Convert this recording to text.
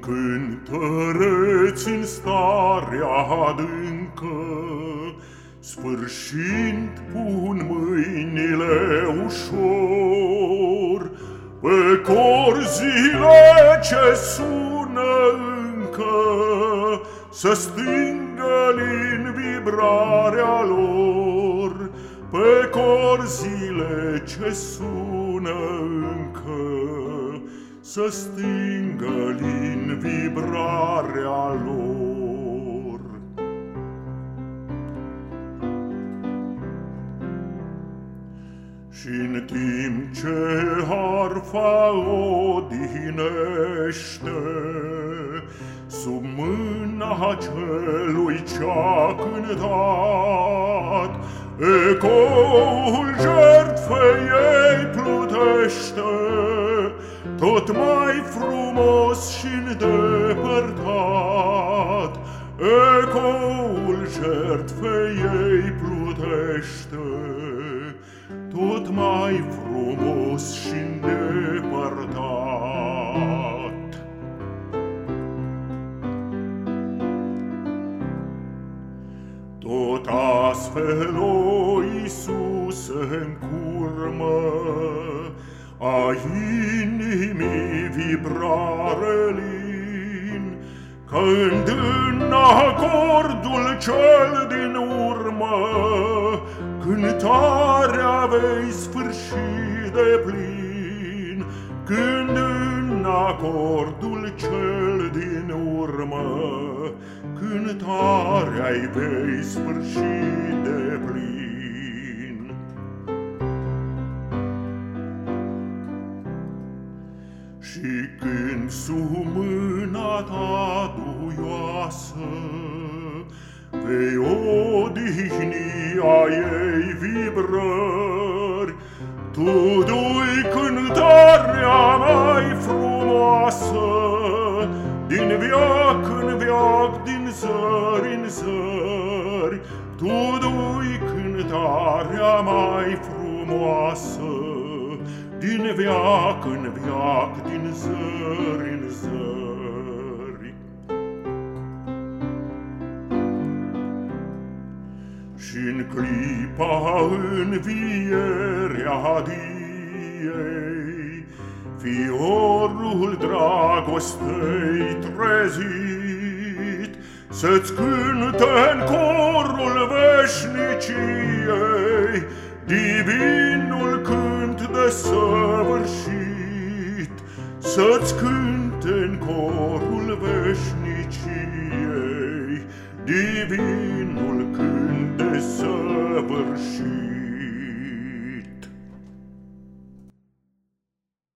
cântăreți în starea adâncă, Sfârșind pun mâinile ușor. Pe corzile ce sună încă Să stingă din vibrarea lor. Pe corzile ce sună încă să stingă din vibrarea lor. și în timp ce harfa odinește, Sub mâna celui ce-a cântat, Ecoul jertfei ei plutește, tot mai frumos și îndepărtat, Ecoul jertfei ei plutește, Tot mai frumos și îndepărtat. Tot astfel, o Iisus, în curmă, a inimii vibrare lin, Când în acordul cel din urmă Cântarea vei sfârși de plin, Când în acordul cel din urmă Cântarea-i vei sfârși de plin. Și când sub mâna ta duioasă Vei odihni a ei vibrări, Tu dui cântarea mai frumoasă Din viac în viac, din zări în zări Tu dui cântarea mai frumoasă din veac în veac, din zări în zări. și în clipa învierea diei, Fiorul dragostei trezit, Să-ți cânte în corul veșniciei, Divinul cânt de săvârșit, Să-ți cânte în corul veșniciei, Divinul cânt de săvârșit.